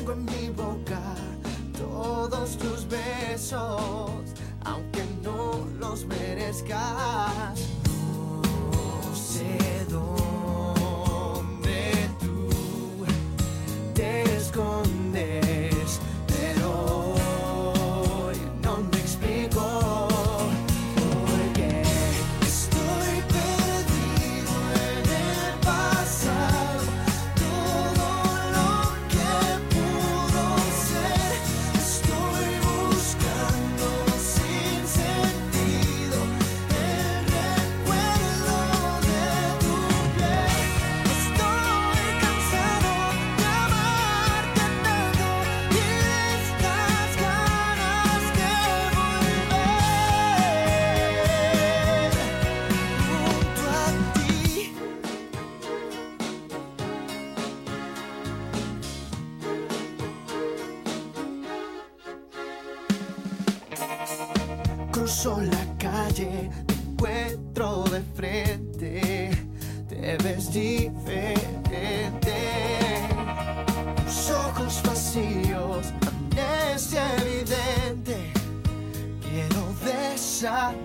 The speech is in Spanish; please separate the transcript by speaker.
Speaker 1: tengo en mi boca todos tus besos, aunque no los merezca. Cruzo la calle, te encuentro de frente, te ves diferente. Tus ojos vacíos, amnesia evidente, quiero desaparecer.